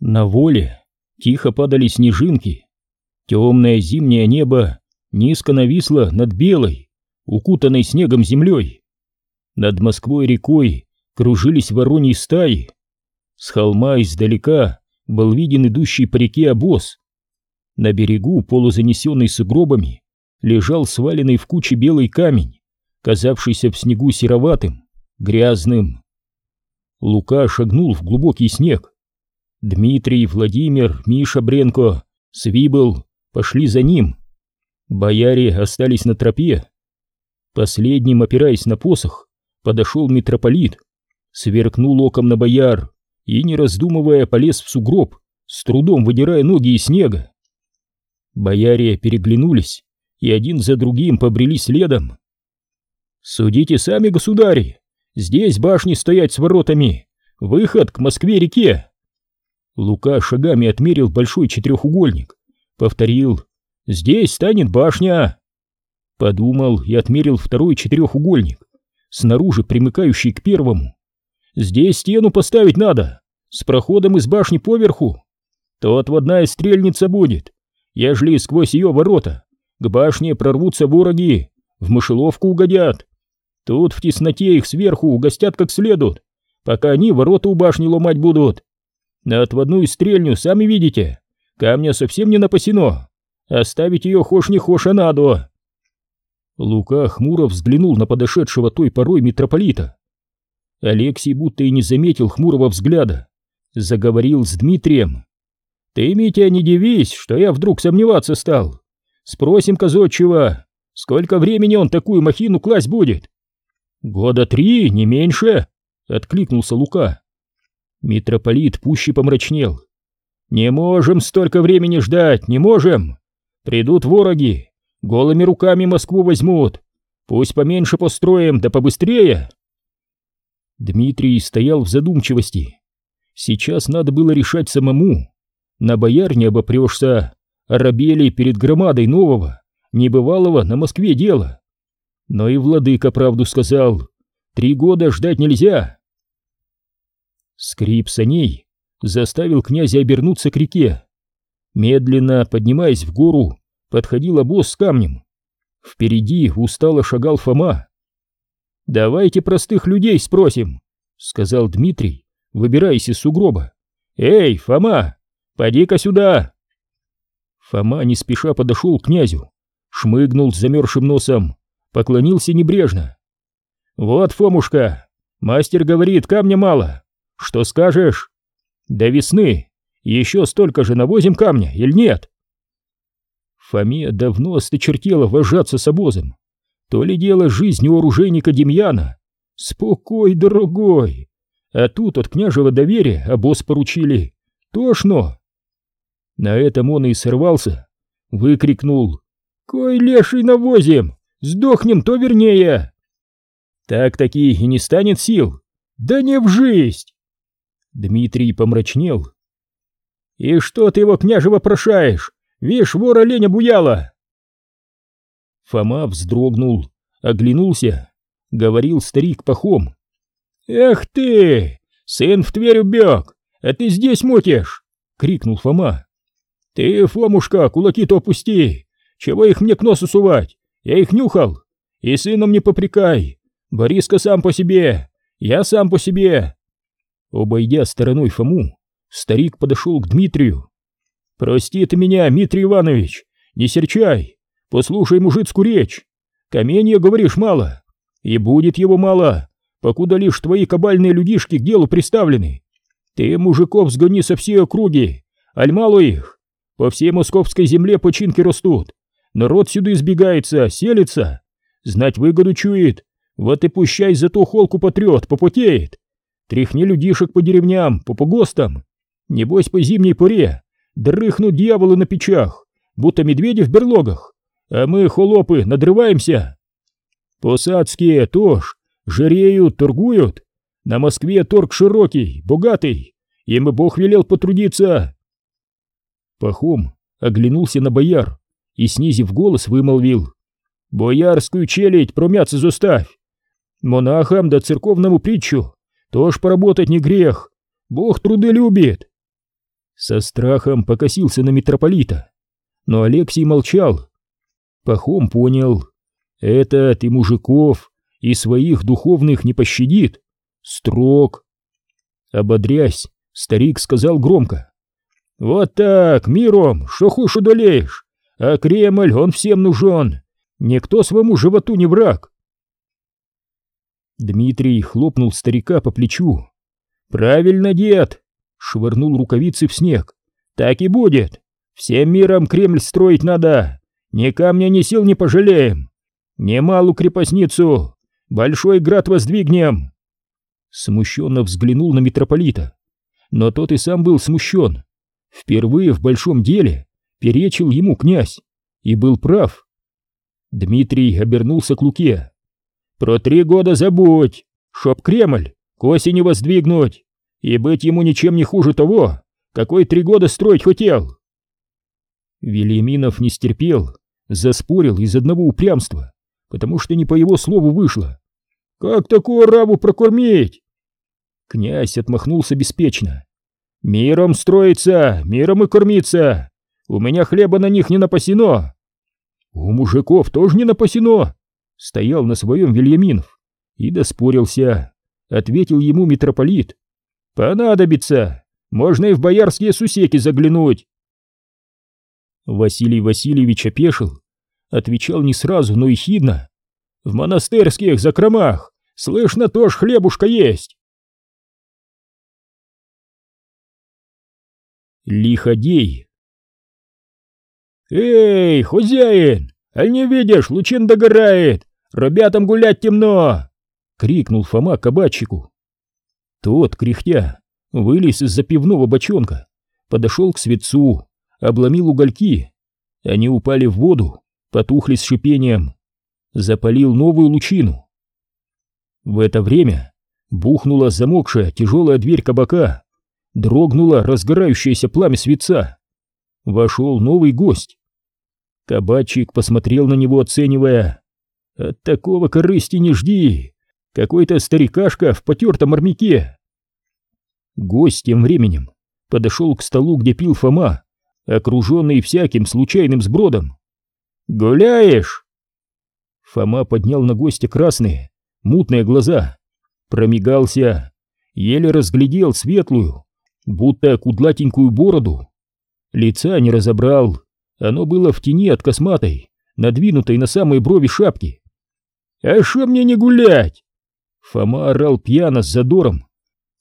На воле тихо падали снежинки. Темное зимнее небо низко нависло над белой, укутанной снегом землей. Над Москвой рекой кружились вороньи стаи. С холма издалека был виден идущий по реке обоз. На берегу, полузанесенный сугробами, лежал сваленный в куче белый камень, казавшийся в снегу сероватым, грязным. Лука шагнул в глубокий снег. Дмитрий, Владимир, Миша Бренко, Свибл пошли за ним. Бояре остались на тропе. Последним, опираясь на посох, подошел митрополит, сверкнул оком на бояр и, не раздумывая, полез в сугроб, с трудом выдирая ноги из снега. Бояре переглянулись и один за другим побрели следом. «Судите сами, государи, здесь башни стоять с воротами, выход к Москве-реке!» Лука шагами отмерил большой четырехугольник, повторил «Здесь станет башня!» Подумал и отмерил второй четырехугольник, снаружи примыкающий к первому. «Здесь стену поставить надо, с проходом из башни поверху. Тот водная стрельница будет, ежели сквозь ее ворота к башне прорвутся вороги, в мышеловку угодят. Тут в тесноте их сверху угостят как следует, пока они ворота у башни ломать будут. На отводную стрельню, сами видите, камня совсем не напасено. Оставить ее хошь не хошь, а надо. Лука хмуро взглянул на подошедшего той порой митрополита. Алексей будто и не заметил хмурого взгляда. Заговорил с Дмитрием. «Ты, Митя, не дивись, что я вдруг сомневаться стал. Спросим казочева, сколько времени он такую махину класть будет? Года три, не меньше, откликнулся Лука. Митрополит пуще помрачнел. Не можем столько времени ждать, не можем. Придут вороги, голыми руками Москву возьмут. Пусть поменьше построим, да побыстрее. Дмитрий стоял в задумчивости. Сейчас надо было решать самому. На бояр не обопрешься, оробели перед громадой нового, небывалого на Москве дела. Но и владыка правду сказал, три года ждать нельзя. Скрип саней заставил князя обернуться к реке. Медленно, поднимаясь в гору, подходил обоз с камнем. Впереди устало шагал Фома. «Давайте простых людей спросим», — сказал Дмитрий, выбираясь из сугроба. «Эй, Фома, поди-ка сюда!» Фома не спеша подошел к князю, шмыгнул с замерзшим носом, поклонился небрежно. «Вот, Фомушка, мастер говорит, камня мало. Что скажешь? До весны еще столько же навозим камня или нет?» Фоме давно осточертело вожаться с обозом. То ли дело жизни у оружейника Демьяна. Спокой, дорогой. А тут от княжего доверия обоз поручили. Тошно. На этом он и сорвался, выкрикнул «Кой леший навозим! Сдохнем, то вернее!» «Так-таки и не станет сил! Да не в жизнь!» Дмитрий помрачнел. «И что ты его, княжево, прошаешь? Вишь, вора леня буяла!» Фома вздрогнул, оглянулся, говорил старик пахом. «Эх ты! Сын в Тверь убег, а ты здесь мутишь!» — крикнул Фома. «Ты, Фомушка, кулаки-то опусти! Чего их мне к носу сувать? Я их нюхал! И сыном не попрекай! Бориска сам по себе! Я сам по себе!» Обойдя стороной Фому, старик подошел к Дмитрию. «Прости ты меня, Дмитрий Иванович! Не серчай! Послушай мужицкую речь! Каменья, говоришь, мало! И будет его мало, покуда лишь твои кабальные людишки к делу приставлены! Ты мужиков сгони со всей округи, аль мало их! По всей московской земле починки растут. Народ сюда избегается, селится. Знать выгоду чует. Вот и пущай зато холку потрет, попотеет. Тряхни людишек по деревням, по погостам. Небось по зимней поре дрыхнут дьяволы на печах, будто медведи в берлогах. А мы, холопы, надрываемся. Посадские тоже жиреют, торгуют. На Москве торг широкий, богатый. Им и Бог велел потрудиться. Пахом оглянулся на бояр и, снизив голос, вымолвил. «Боярскую челядь промяться заставь! Монахам да церковному притчу тоже поработать не грех! Бог труды любит!» Со страхом покосился на митрополита, но Алексей молчал. Пахом понял, этот и мужиков, и своих духовных не пощадит, строг. Ободрясь, старик сказал громко. «Вот так, миром, что хошь удалеешь, а Кремль, он всем нужен, никто своему животу не враг». Дмитрий хлопнул старика по плечу. «Правильно, дед!» — швырнул рукавицы в снег. «Так и будет! Всем миром Кремль строить надо! Ни камня, ни сил не пожалеем! Немалу крепостницу! Большой град воздвигнем!» Смущенно взглянул на митрополита. Но тот и сам был смущен. Впервые в большом деле перечил ему князь и был прав. Дмитрий обернулся к Луке. «Про три года забудь, чтоб Кремль к осени воздвигнуть, и быть ему ничем не хуже того, какой три года строить хотел». Велиминов не стерпел, заспорил из одного упрямства, потому что не по его слову вышло. «Как такую раву прокормить?» Князь отмахнулся беспечно. «Миром строится, миром и кормиться! У меня хлеба на них не напасено!» «У мужиков тоже не напасено!» Стоял на своем Вильяминов и доспорился. Ответил ему митрополит. «Понадобится! Можно и в боярские сусеки заглянуть!» Василий Васильевич опешил. Отвечал не сразу, но и хидно. «В монастырских закромах, слышно, тоже хлебушка есть!» Лиходей. «Эй, хозяин! Аль не видишь, лучин догорает! Ребятам гулять темно!» — крикнул Фома кабачику. Тот, кряхтя, вылез из-за пивного бочонка, подошел к светцу, обломил угольки. Они упали в воду, потухли с шипением. Запалил новую лучину. В это время бухнула замокшая тяжелая дверь кабака. Дрогнуло разгорающееся пламя свеца. Вошел новый гость. Кабачик посмотрел на него, оценивая. «От такого корысти не жди! Какой-то старикашка в потертом армяке!» Гость тем временем подошел к столу, где пил Фома, окруженный всяким случайным сбродом. «Гуляешь?» Фома поднял на гостя красные, мутные глаза, промигался, еле разглядел светлую, будто кудлатенькую бороду. Лица не разобрал, оно было в тени от косматой, надвинутой на самые брови шапки. «А шо мне не гулять?» Фома орал пьяно с задором.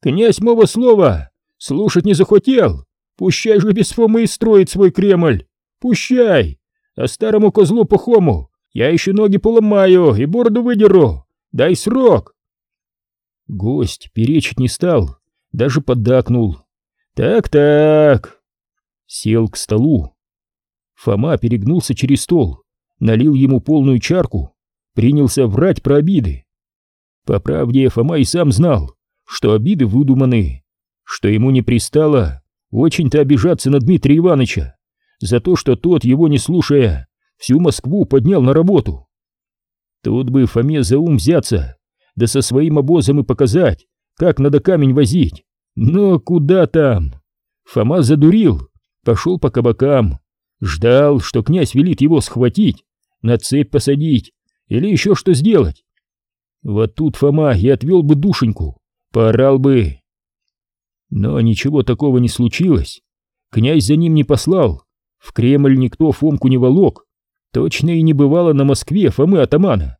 «Князь моего слова! Слушать не захотел! Пущай же без Фомы и строит свой Кремль! Пущай! А старому козлу пухому я еще ноги поломаю и бороду выдеру! Дай срок!» Гость перечить не стал, даже поддакнул. «Так-так...» Сел к столу. Фома перегнулся через стол, налил ему полную чарку, принялся врать про обиды. По правде, Фома и сам знал, что обиды выдуманы, что ему не пристало очень-то обижаться на Дмитрия Ивановича за то, что тот, его не слушая, всю Москву поднял на работу. Тут бы Фоме за ум взяться, да со своим обозом и показать, как надо камень возить. Но куда там? Фома задурил, пошел по кабакам, ждал, что князь велит его схватить, на цепь посадить или еще что сделать. Вот тут Фома и отвел бы душеньку, поорал бы. Но ничего такого не случилось. Князь за ним не послал, в Кремль никто Фомку не волок. Точно и не бывало на Москве Фомы атамана.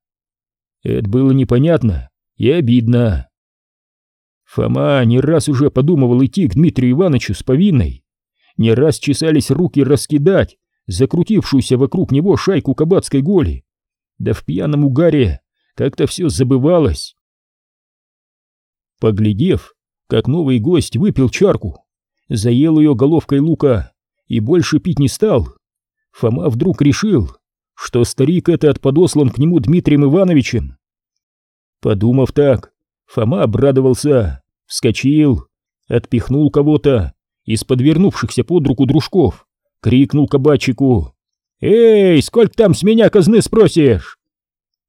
Это было непонятно и обидно. Фома не раз уже подумывал идти к Дмитрию Ивановичу с повинной. Не раз чесались руки раскидать закрутившуюся вокруг него шайку кабацкой голи. Да в пьяном угаре как-то все забывалось. Поглядев, как новый гость выпил чарку, заел ее головкой лука и больше пить не стал, Фома вдруг решил, что старик этот подослан к нему Дмитрием Ивановичем. Подумав так, Фома обрадовался, вскочил, отпихнул кого-то из подвернувшихся под руку дружков, крикнул кабачику «Эй, сколько там с меня казны спросишь?»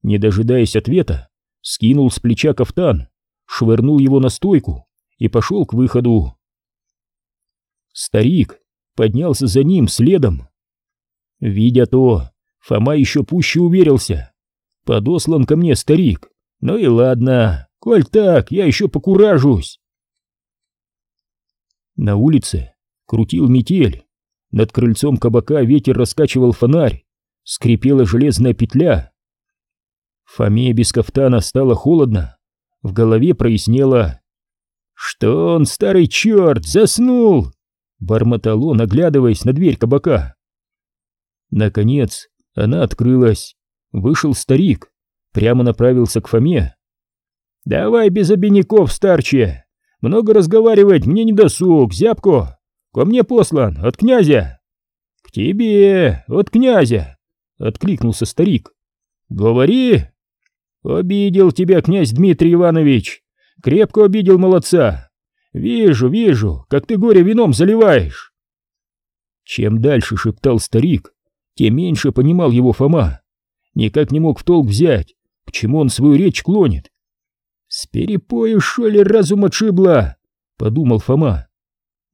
Не дожидаясь ответа, скинул с плеча кафтан, швырнул его на стойку и пошел к выходу. Старик поднялся за ним следом. Видя то, Фома еще пуще уверился. Подослан ко мне старик. Ну и ладно, коль так, я еще покуражусь. На улице крутил метель. Над крыльцом кабака ветер раскачивал фонарь. Скрипела железная петля. Фоме без кафтана стало холодно. В голове прояснело. «Что он, старый черт, заснул?» Бормотал он, оглядываясь на дверь кабака. Наконец, она открылась. Вышел старик, прямо направился к Фоме. «Давай без обиняков, старче! Много разговаривать мне не досуг, зябко! Ко мне послан, от князя!» «К тебе, от князя!» — откликнулся старик. «Говори!» «Обидел тебя князь Дмитрий Иванович! Крепко обидел молодца! Вижу, вижу, как ты горе вином заливаешь!» Чем дальше шептал старик, тем меньше понимал его Фома. Никак не мог в толк взять, к чему он свою речь клонит. «С перепою, шо ли, разум отшибла?» — подумал Фома.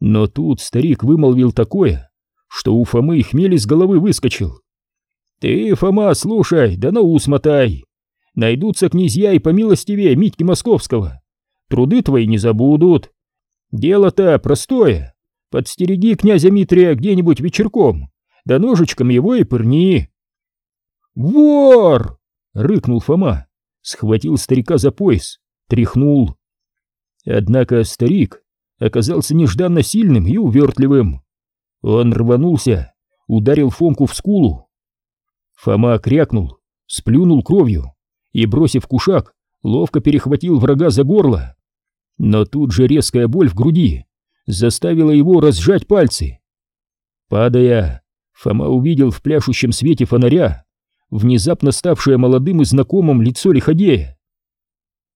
Но тут старик вымолвил такое, что у Фомы хмель из головы выскочил. «Ты, Фома, слушай, да на ус мотай. Найдутся князья и помилостивее Митьки Московского. Труды твои не забудут. Дело-то простое. Подстереги князя Митрия где-нибудь вечерком, да ножичком его и пырни. «Вор!» — рыкнул Фома, схватил старика за пояс, тряхнул. Однако старик оказался нежданно сильным и увертливым. Он рванулся, ударил Фомку в скулу. Фома крякнул, сплюнул кровью и, бросив кушак, ловко перехватил врага за горло. Но тут же резкая боль в груди заставила его разжать пальцы. Падая, Фома увидел в пляшущем свете фонаря внезапно ставшее молодым и знакомым лицо лиходея.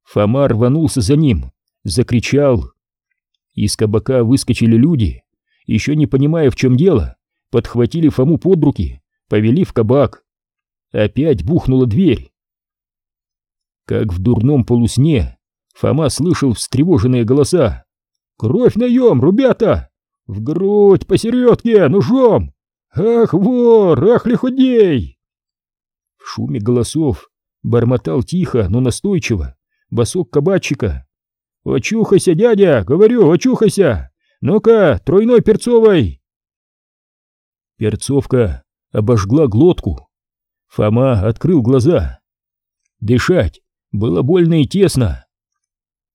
Фома рванулся за ним, закричал. Из кабака выскочили люди, еще не понимая, в чем дело, подхватили Фому под руки, повели в кабак. Опять бухнула дверь. Как в дурном полусне, Фома слышал встревоженные голоса. «Кровь наем, ребята! В грудь, посередке, ножом! Ах, вор, ах, лиходей!» В шуме голосов бормотал тихо, но настойчиво босок кабачика. «Очухайся, дядя! Говорю, очухайся! Ну-ка, тройной перцовой!» Перцовка обожгла глотку. Фома открыл глаза. Дышать было больно и тесно.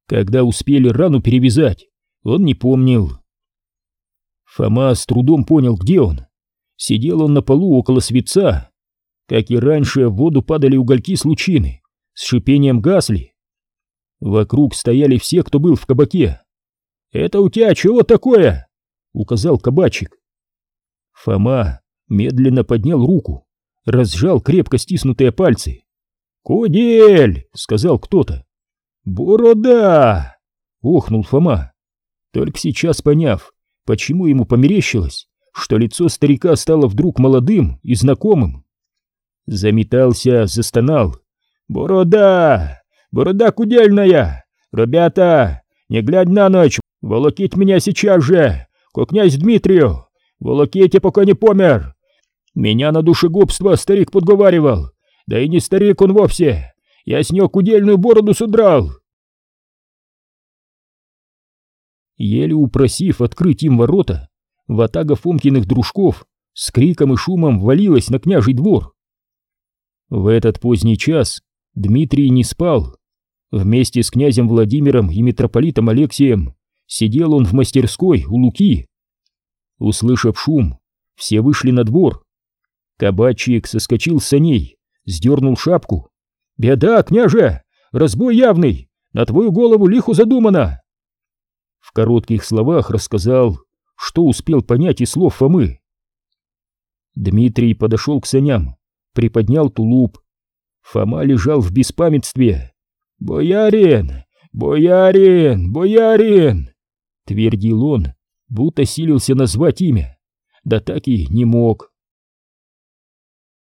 Когда успели рану перевязать, он не помнил. Фома с трудом понял, где он. Сидел он на полу около свеца. Как и раньше, в воду падали угольки с лучины, с шипением гасли. Вокруг стояли все, кто был в кабаке. «Это у тебя чего такое?» — указал кабачик. Фома медленно поднял руку, разжал крепко стиснутые пальцы. «Кудель!» — сказал кто-то. «Борода!» — охнул Фома, только сейчас поняв, почему ему померещилось, что лицо старика стало вдруг молодым и знакомым. Заметался, застонал. «Борода! Борода кудельная! Ребята, не глядь на ночь, волокить меня сейчас же, ко князь Дмитрию! Волоките, пока не помер! Меня на душегубство старик подговаривал, да и не старик он вовсе. Я с него кудельную бороду содрал. Еле упросив открыть им ворота, ватага Фомкиных дружков с криком и шумом валилась на княжий двор. В этот поздний час Дмитрий не спал. Вместе с князем Владимиром и митрополитом Алексием сидел он в мастерской у Луки. Услышав шум, все вышли на двор. Кабачик соскочил с саней сдернул шапку. «Беда, княже! Разбой явный! На твою голову лиху задумано!» В коротких словах рассказал, что успел понять из слов Фомы. Дмитрий подошел к саням, приподнял тулуп. Фома лежал в беспамятстве. «Боярин! Боярин! Боярин!» Твердил он, будто силился назвать имя, да так и не мог.